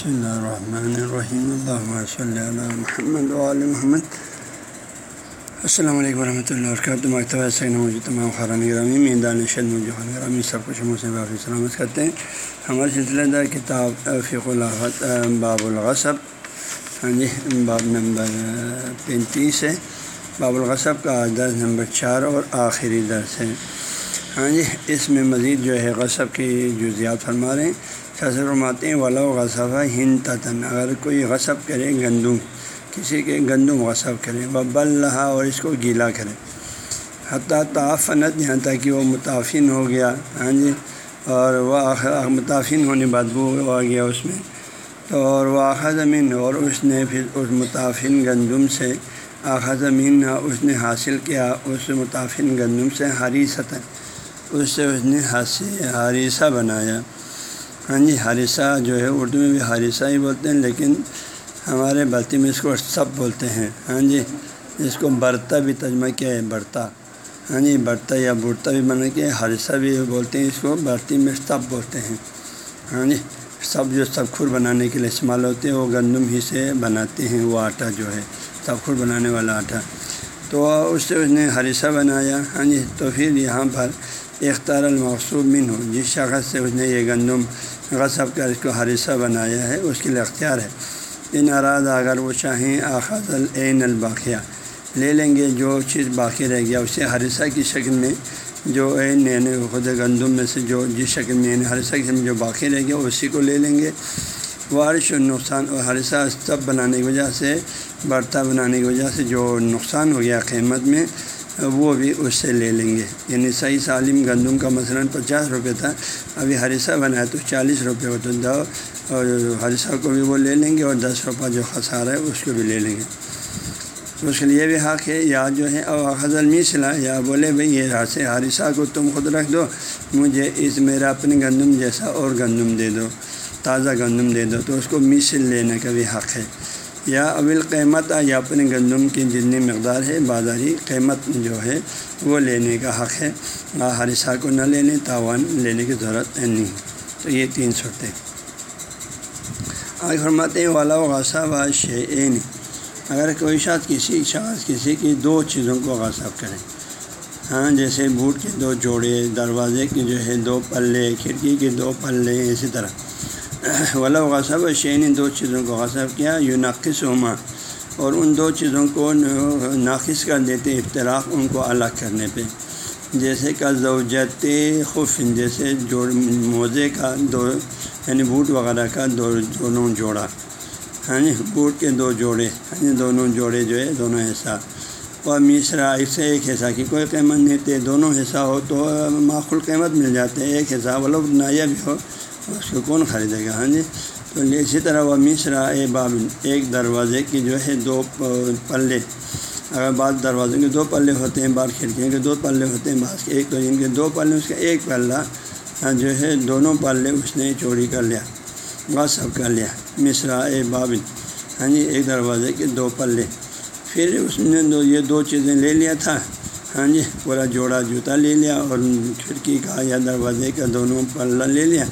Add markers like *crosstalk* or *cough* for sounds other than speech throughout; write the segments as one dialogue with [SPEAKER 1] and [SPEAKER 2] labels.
[SPEAKER 1] بسم اللہ الرحمن الرحیم اللہ صلی اللہ محمد علیہ محمد السلام علیکم ورحمۃ اللہ وبرکاتہ مکتبہ سین موجود تمام خران گرامی میدان شد موجود گرامی سب کچھ سے کافی سلامت کرتے ہیں ہمارے سلسلہ دار کتاب فق الحت باب الغصب ہاں جی باب نمبر پینتیس ہے باب الغصب کا درس نمبر چار اور آخری درس ہے ہاں جی اس میں مزید جو ہے غصب کی جزیات فرما رہے ہیں شاثر فرماتے ہیں ولا غصب ہند تن اگر کوئی غصب کرے گندم، کسی کے گندم غصب کرے وہ بل رہا اور اس کو گیلا کرے۔ حتیٰ تعفنت یہاں تک کہ وہ متافن ہو گیا ہاں جی اور وہ متافن ہونے بدبو آ گیا اس میں۔ تو اور وہ آخا زمین، اور اس نے پھر اس متافن گندم سے آخا زمین اس نے حاصل کیا، اس متافن گندم سے ہری سطح اس سے اس نے حریثہ بنایا۔ ہاں جی حریثہ جو ہے اردو میں بھی حریثہ ہی بولتے ہیں، لیکن ہمارے بلتی میں اس کو سب بولتے ہیں۔ ہاں جی اس کو برتا بھی ترجمہ کیا ہے، برتا۔ ہاں جی برتا یا برتا بھی بنا کے حریثہ بھی بولتے ہیں، اس کو برتی میں سب بولتے ہیں۔ ہاں جی سب جو سب کھر بنانے کے لیے استعمال ہوتے ہیں، وہ گندم ہی سے بناتے ہیں، وہ آٹا جو ہے، سب کھر بنانے والا آٹا۔ تو اس سے اس نے حریثہ بنایا۔ ہاں جی تو پھر یہاں پر اختار المقصوب من ہو جس شخص سے اس نے یہ گندم غصب کر اس کو حریثہ بنایا ہے، اس کے لیے اختیار ہے۔ ان اراد اگر وہ چاہیں آخذ العین الباقیہ، لے لیں گے جو چیز باقی رہ گیا۔ اسے حریثہ کی شکل میں جو عین یعنی خود گندم میں سے جو جس شکل میں یعنی حریثہ کی شکل میں جو باقی رہ گیا، اسی کو لے لیں گے۔ وارش و نقصان اور حریثہ سب بنانے کی وجہ سے برتا بنانے کی وجہ سے جو نقصان ہو گیا قیمت میں وہ بھی اس سے لے لیں گے۔ یعنی صحیح سالم گندم کا مثلاً پچاس روپے تھا، ابھی ہریسہ بنایا تو چالیس روپے ہو تو دو، اور ہریسہ کو بھی وہ لے لیں گے اور دس روپیہ جو خسارہ ہے اس کو بھی لے لیں گے۔ اس کے لیے بھی حق ہے، یا جو ہے اور حضل میسلا یا بولے بھائی یہ سے ہریسہ کو تم خود رکھ دو، مجھے اس میرا اپنے گندم جیسا اور گندم دے دو، تازہ گندم دے دو۔ تو اس کو میسل لینے کا بھی حق ہے۔ یا اول قیمت یا اپنے گندم کی جتنی مقدار ہے، بازاری قیمت جو ہے وہ لینے کا حق ہے۔ ہرسا کو نہ لینے، تاوان لینے کی ضرورت نہیں۔ تو یہ تین صورتیں آج فرماتے ہیں والا غصہ و شعین اگر کوئی شخص کسی شخص، کسی کی دو چیزوں کو غصب کرے ہاں جیسے بوٹ کے دو جوڑے، دروازے کے جو ہے دو پلے، کھڑکی کے دو پلے، اسی طرح۔ *coughs* ولا غصب شین دو چیزوں کو غصب کیا یو ناقص ہوما۔ اور ان دو چیزوں کو ناقص کر دیتے افتراق ان کو الگ کرنے پہ۔ جیسے کہ زوجت خف جیسے جوڑ، موزے کا دو یعنی بوٹ وغیرہ کا دو، دونوں جوڑا۔ ہاں جی بوٹ کے دو جوڑے۔ ہاں جی دونوں جوڑے جو ہے، دونوں حصہ۔ اور میسرا اس سے ایک حصہ کی کوئی قیمت نہیں تھے دونوں حصہ ہو تو معقول قیمت مل جاتے۔ ایک حصہ وہ نایا بھی ہو اس کو کون خریدے گا؟ ہاں جی؟ تو اسی طرح وہ مصرا اے بابل، ایک دروازے کی جو ہے دو پلے۔ اگر بعض دروازوں کے دو پلے ہوتے ہیں، بعض کھڑکیوں کے دو پلے ہوتے ہیں، بعض کے ایک تو جن کے دو پلے، اس کا ایک پلہ جو ہے دونوں پلے اس نے چوری کر لیا، بس سب کر لیا۔ مصرا اے بابل ہاں جی ایک دروازے کے دو پلے۔ پھر اس نے دو، یہ دو چیزیں لے لیا تھا ہاں جی پورا جوڑا جوتا لے لیا اور کھڑکی کا یا دروازے کا دونوں پلہ لے لیا۔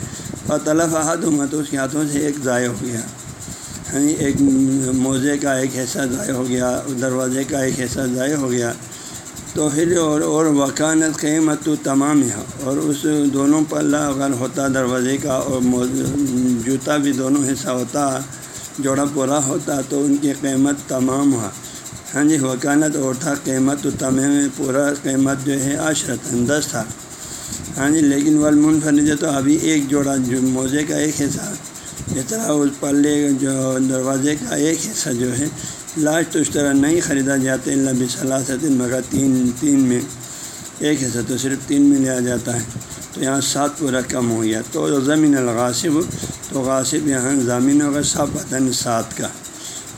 [SPEAKER 1] اور طلف ہاتھ ہوا تو اس کے ہاتھوں سے ایک ضائع ہو گیا۔ ہاں ایک موزے کا ایک حصہ ضائع ہو گیا، دروازے کا ایک حصہ ضائع ہو گیا۔ تو پھر اور اور وکانت قیمت تو تمام ہے اور اس دونوں پلہ اگر ہوتا، دروازے کا اور جوتا بھی دونوں حصہ ہوتا، جوڑا پورا ہوتا، تو ان کی قیمت تمام ہوا۔ ہاں جی وکانت اور تھا، قیمت تو تمام پورا، قیمت جو ہے عشرت دس تھا۔ ہاں جی لیکن والمنفرد تو ابھی ایک جوڑا جو موزے کا ایک حصہ اس طرح اس پلے جو دروازے کا ایک حصہ جو ہے، لاسٹ تو اس طرح نہیں خریدا جاتا اللہ صلاحت مگر تین تین میں ایک حصہ تو صرف تین میں لیا جاتا ہے۔ تو یہاں سات پورا کم ہو گیا۔ تو زمین الغاصب، تو غاصب یہاں زمین ہوگا سب پتن سات کا۔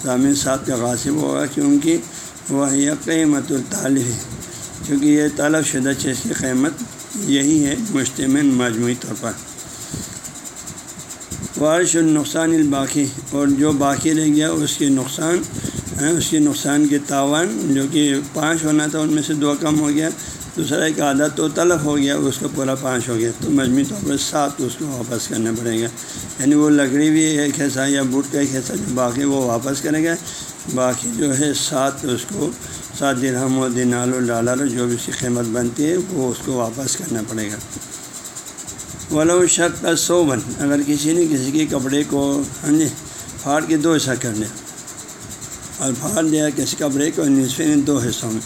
[SPEAKER 1] زمین سات کا غاصب ہوگا کیونکہ وہ یہ قیمت الطالب ہے۔ کیونکہ یہ طلب شدہ چیز کی قیمت یہی ہے مشتمل مجموعی طور پر۔ وارش النقصان الباقی، اور جو باقی رہ گیا اس کے نقصان ہاں، اس کے نقصان کے تاوان، جو کہ پانچ ہونا تھا، ان میں سے دو کم ہو گیا، دوسرا ایک عادت تو طلب ہو گیا، اس کو پورا پانچ ہو گیا۔ تو مجموعی طور پر سات اس کو واپس کرنا پڑے گا۔ یعنی وہ لکڑی بھی ایک حصہ یا بوٹ کا ایک حصہ جو باقی وہ واپس کرے گا۔ باقی جو ہے سات اس کو سات درہم و دینال و ڈالر جو بھی اس کی قیمت بنتی ہے، وہ اس کو واپس کرنا پڑے گا۔ ولو شک کا سو بن اگر کسی نے کسی کے کپڑے کو ہاں جی پھاڑ کے دو حصہ کر لیا اور پھاڑ دیا کسی کپڑے کو نصف دو حصوں میں۔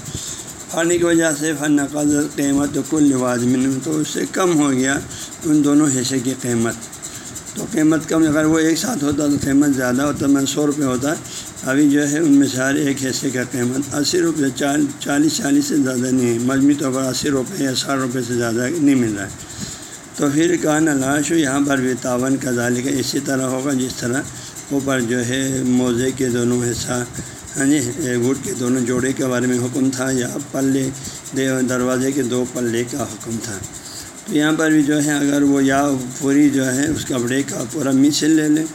[SPEAKER 1] پھاڑنے کی وجہ سے فن نقل قیمت کل من تو اس سے کم ہو گیا ان دونوں حصے کی قیمت۔ تو قیمت کم، اگر وہ ایک ساتھ ہوتا تو قیمت زیادہ ہوتا، میں سو روپے ہوتا۔ ابھی جو ہے، ان میں سے ہر ایک حصے کا قیمت۔ اسی روپے چالیس چالیس سے زیادہ نہیں ہے۔ مجموعی طور پر اسی روپے یا ساٹھ روپے سے زیادہ نہیں مل رہا ہے۔ تو پھر کہاں لاش یہاں پر بھی تعاون کا ذالک اسی طرح ہوگا، جس طرح اوپر جو ہے موزے کے دونوں حصہ ہاں جی ووٹ کے دونوں جوڑے کے بارے میں حکم تھا، یا پلے دروازے کے دو پلے کا حکم تھا۔ تو یہاں پر بھی جو ہے، اگر وہ یا پوری جو ہے، اس کپڑے کا پورا مسل لے لیں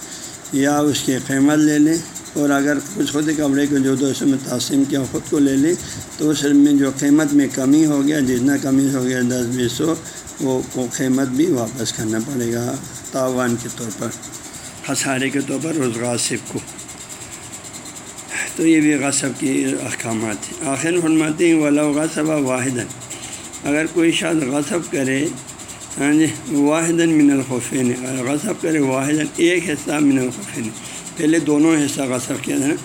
[SPEAKER 1] یا اس کی قیمت لے لیں اور اگر کچھ خود کپڑے کو جو دو میں تقسیم کیا، خود کو لے لیں تو اس میں جو قیمت میں کمی ہو گیا، جتنا کمی ہو گیا دس بیس سو، وہ قیمت بھی واپس کرنا پڑے گا تاوان کے طور پر، خسارے کے طور پر، اس غاصب کو۔ تو یہ بھی غصب کی احکامات ہیں۔ آخر فرماتے ہیں ولا غصب واحد اگر کوئی شاید غصب کرے یعنی ہاں جی واحد من الخفین اگر غصب کرے واحد ایک حصہ من الخفین پہلے دونوں حصہ غصب کیا تھا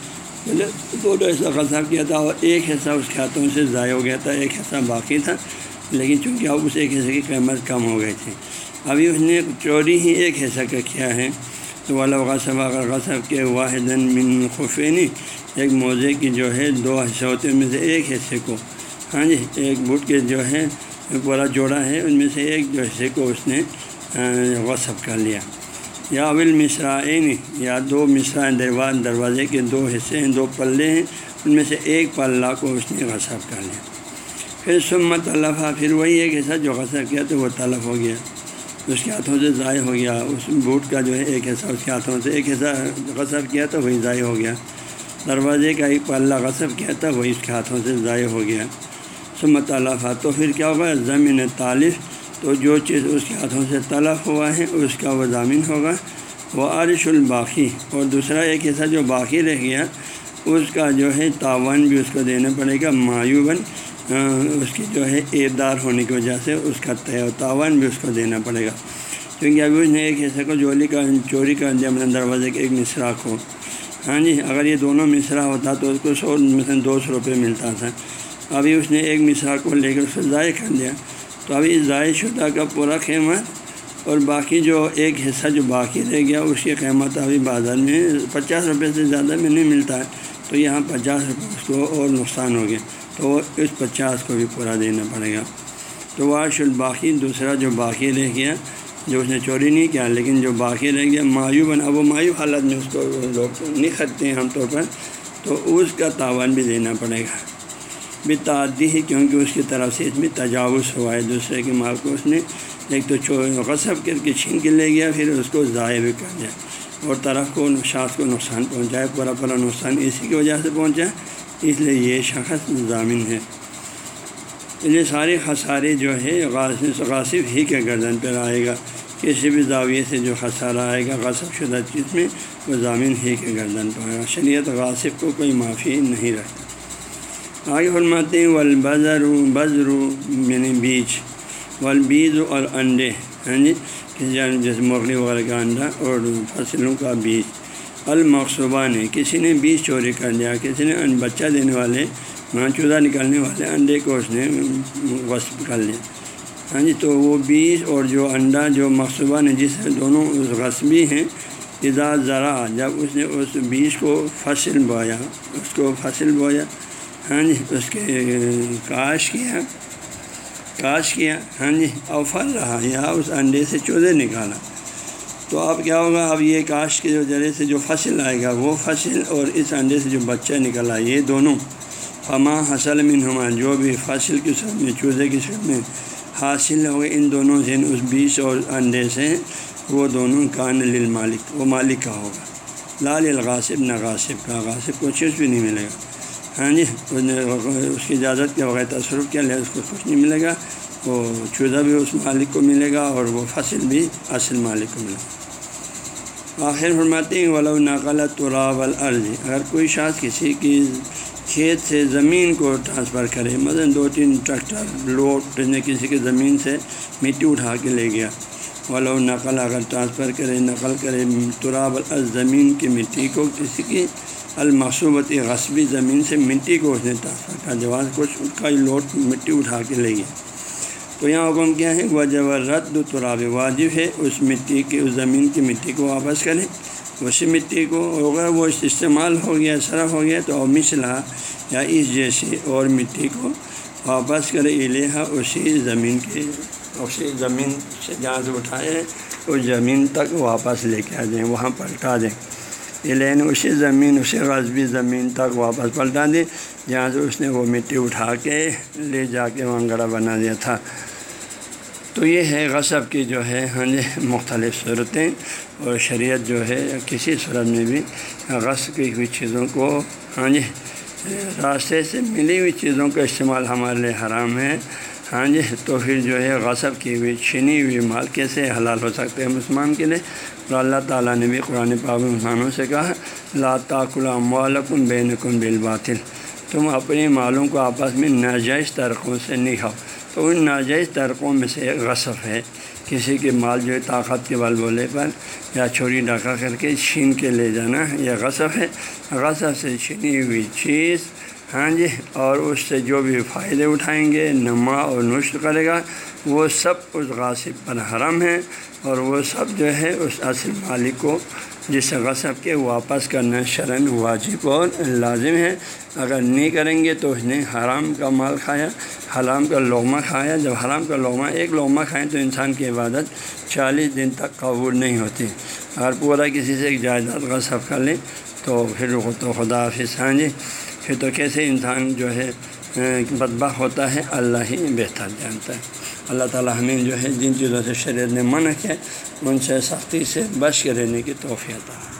[SPEAKER 1] پہلے دونوں حصہ غصب کیا تھا اور ایک حصہ اس کے ہاتھوں سے ضائع ہو گیا تھا، ایک حصہ باقی تھا۔ لیکن چونکہ اب اس ایک حصے کی قیمت کم ہو گئی تھی۔ ابھی اس نے چوری ہی ایک حصہ کا کیا ہے۔ تو والا غصب اگر غصب کے واحد من خفینی ایک موزے کی جو ہے دو حصے ہوتے ہیں، ان میں سے ایک حصے کو۔ ہاں جی ایک بٹ کے جو ہے پورا جوڑا ہے، ان میں سے ایک جو حصے کو اس نے غصب کر لیا۔ یا اول مصرائین، یا دو مصرا درواز دروازے کے دو حصے ہیں، دو پلے ہیں، ان میں سے ایک پلہ کو اس نے غصب کر لیا۔ پھر سمت طلفہ پھر وہی ایک حصہ جو غصب کیا تو وہ طلف ہو گیا۔ اس کے ہاتھوں سے ضائع ہو گیا۔ اس بوٹ کا جو ہے ایک حصہ، اس کے ہاتھوں سے ایک حصہ غصب کیا تو وہی ضائع ہو گیا۔ دروازے کا ایک پلہ غصب کیا تھا وہی اس کے ہاتھوں سے ضائع ہو گیا۔ سمت طلفہ تو پھر کیا ہوگا زمین طالف تو جو چیز اس کے ہاتھوں سے طلف ہوا ہے، اس کا وہ ضامین ہوگا۔ وہ عرش الباقی۔ اور دوسرا ایک حصہ جو باقی رہ گیا، اس کا جو ہے تعاون بھی اس کو دینا پڑے گا مایوباً اس کی جو ہے ایردار ہونے کی وجہ سے اس کا طے و بھی اس کو دینا پڑے گا۔ کیونکہ ابھی اس نے ایک حصے کو جولی کا، چوری کر دیا اپنے دروازے کے ایک مصرا کو۔ ہاں جی اگر یہ دونوں مصرا ہوتا تو اس کو سو، مثلاً دو سو روپئے ملتا تھا۔ ابھی اس نے ایک مصرا کو لے کر اس کو ضائع کر دیا۔ تو ابھی ضائع شدہ کا پورا قیمت اور باقی جو ایک حصہ جو باقی رہ گیا اس کی قیمت ابھی بازار میں پچاس روپے سے زیادہ میں نہیں ملتا ہے۔ تو یہاں پچاس روپے اس کو اور نقصان ہو گیا۔ تو اس پچاس کو بھی پورا دینا پڑے گا۔ تو واش الباقی دوسرا جو باقی رہ گیا، جو اس نے چوری نہیں کیا، لیکن جو باقی رہ گیا مایو بنا وہ مایو حالت میں اس کو لوگ نہیں خریدتے ہیں عام طور پر، تو اس کا تاوان بھی دینا پڑے گا۔ بھی تعدی ہی کیونکہ اس کی طرف سے اس میں تجاوز ہوا ہے دوسرے کے مال کو اس نے ایک تو غصب کر کے چھین کے لے گیا، پھر اس کو ضائع بھی کر دیا۔ اور طرف کو شاخ کو نقصان پہنچایا پورا پورا نقصان اسی کی وجہ سے پہنچا اس لیے یہ شخص ضامن ہے۔ یہ سارے خسارے جو ہے، غاصب ہی کے گردن پر آئے گا۔ کسی بھی زاویے سے جو خسارہ آئے گا غاصب شدہ چیز میں وہ ضامن ہی کے گردن پر آئے گا۔ شریعت غاصب کو کوئی معافی نہیں رکھتا۔ آگے فرماتے ہیں ولبزر بزر یعنی بیج ولبیز اور انڈے ہاں جی کسی جیسے مرغی وغیرہ کا انڈا اور فصلوں کا بیج۔ المقصوبہ نے کسی نے بیج چوری کر لیا کسی نے بچہ دینے والے ماں چودہ نکالنے والے انڈے کو اس نے غصب کر لیا۔ ہاں جی تو وہ بیج اور جو انڈا، جو مقصوبہ نے جس دونوں غصبی ہیں ادا ذرا جب اس نے اس بیج کو فصل بویا، اس کو فصل بویا ہاں جی اس کے، کاش کیا کاش کیا ہاں جی اور پھل رہا یا اس انڈے سے چودے نکالا۔ تو اب کیا ہوگا، اب یہ کاش کے جو ذریعے سے جو فصل آئے گا، وہ فصل اور اس انڈے سے جو بچہ نکلا یہ دونوں۔ فما حصل منہما، جو بھی فصل کی شکل میں، چوزے کی شکل میں حاصل ہوگا ان دونوں سے، اس بیس اور انڈے سے، وہ دونوں کان للمالک، وہ مالک کا ہوگا۔ لال الغاصب نہ غاصب کا، غاصب کو چیز بھی نہیں ملے گا۔ ہاں جی اس کی اجازت کے بغیر تصرف کیا لے اس کو کچھ نہیں ملے گا۔ وہ چوزہ بھی اس مالک کو ملے گا اور وہ فصل بھی اصل مالک کو ملے گا۔ آخر فرماتے ہیں، ولو نقل تراب العرض اگر کوئی شخص کسی کی کھیت سے زمین کو ٹرانسفر کرے، مثلاً دو تین ٹریکٹر لوڈ نے کسی کی زمین سے مٹی اٹھا کے لے گیا، ولو نقل اگر ٹرانسفر کرے، نقل کرے تراب العرض زمین کی مٹی کو کسی کی المقصوبتی غصبی زمین سے مٹی کو اس نے ٹرانسفر کر جواز کچھ اس کا لوٹ مٹی اٹھا کے لے گیا۔ تو یہاں حکم کیا ہے؟ وجب رد تراب واجب ہے، اس مٹی کی اس زمین کی مٹی کو واپس کریں۔ اسی مٹی کو اگر وہ استعمال ہو گیا، صرف ہو گیا، تو مسئلہ یا اس جیسی اور مٹی کو واپس کرے الحا اسی زمین کے، اسی زمین سے جہاں سے اٹھائے، اس زمین تک واپس لے کے آ جائیں، وہاں پلٹا دیں۔ الین اسی زمین، اسی غذبی زمین تک واپس پلٹا دیں جہاں سے اس نے وہ مٹی اٹھا کے لے جا کے وہاں گڑا بنا دیا تھا۔ تو یہ ہے غصب کی جو ہے ہاں جی مختلف صورتیں۔ اور شریعت جو ہے، کسی صورت میں بھی غصب کی ہوئی چیزوں کو ہاں جی راستے سے ملی ہوئی چیزوں کا استعمال ہمارے لیے حرام ہے۔ ہاں جی تو پھر جو ہے غصب کی ہوئی، چھینی ہوئی مال کیسے حلال ہو سکتے ہیں مسلمان کے لیے؟ اور اللہ تعالیٰ نے بھی قرآن پاک مسلمانوں سے کہا لا تاکل مالکن بین کن بالباطل۔ تم اپنے مالوں کو آپس میں ناجائز طرقوں سے نہیں کھاؤ۔ تو ان ناجائز طرقوں میں سے ایک غصب ہے۔ کسی کے مال جو ہے طاقت کے بل بولے پر یا چوری ڈاکہ کر کے چھین کے لے جانا، یہ غصب ہے۔ غصب سے چھینی ہوئی چیز ہاں جی اور اس سے جو بھی فائدے اٹھائیں گے نما اور نشر کرے گا، وہ سب اس غاصب پر حرم ہے اور وہ سب جو ہے اس اصل مالک کو، جس غصب کے واپس کرنا شرن واجب اور لازم ہے۔ اگر نہیں کریں گے تو اس نے حرام کا مال کھایا، حرام کا لغمہ کھایا۔ جب حرام کا لغمہ ایک لغمہ کھائیں تو انسان کی عبادت چالیس دن تک قبول نہیں ہوتی۔ اگر پورا کسی سے ایک جائیداد غصب کر لیں تو پھر تو خدا حافظ ہاں جی۔ پھر تو کیسے انسان جو ہے بدبہ ہوتا ہے؟ اللہ ہی بہتر جانتا ہے۔ اللہ تعالیٰ ہمیں جو ہے جن چیزوں سے شریعت نے منع کیا، ان سے سختی سے بچ کے رہنے کی توفیع ہے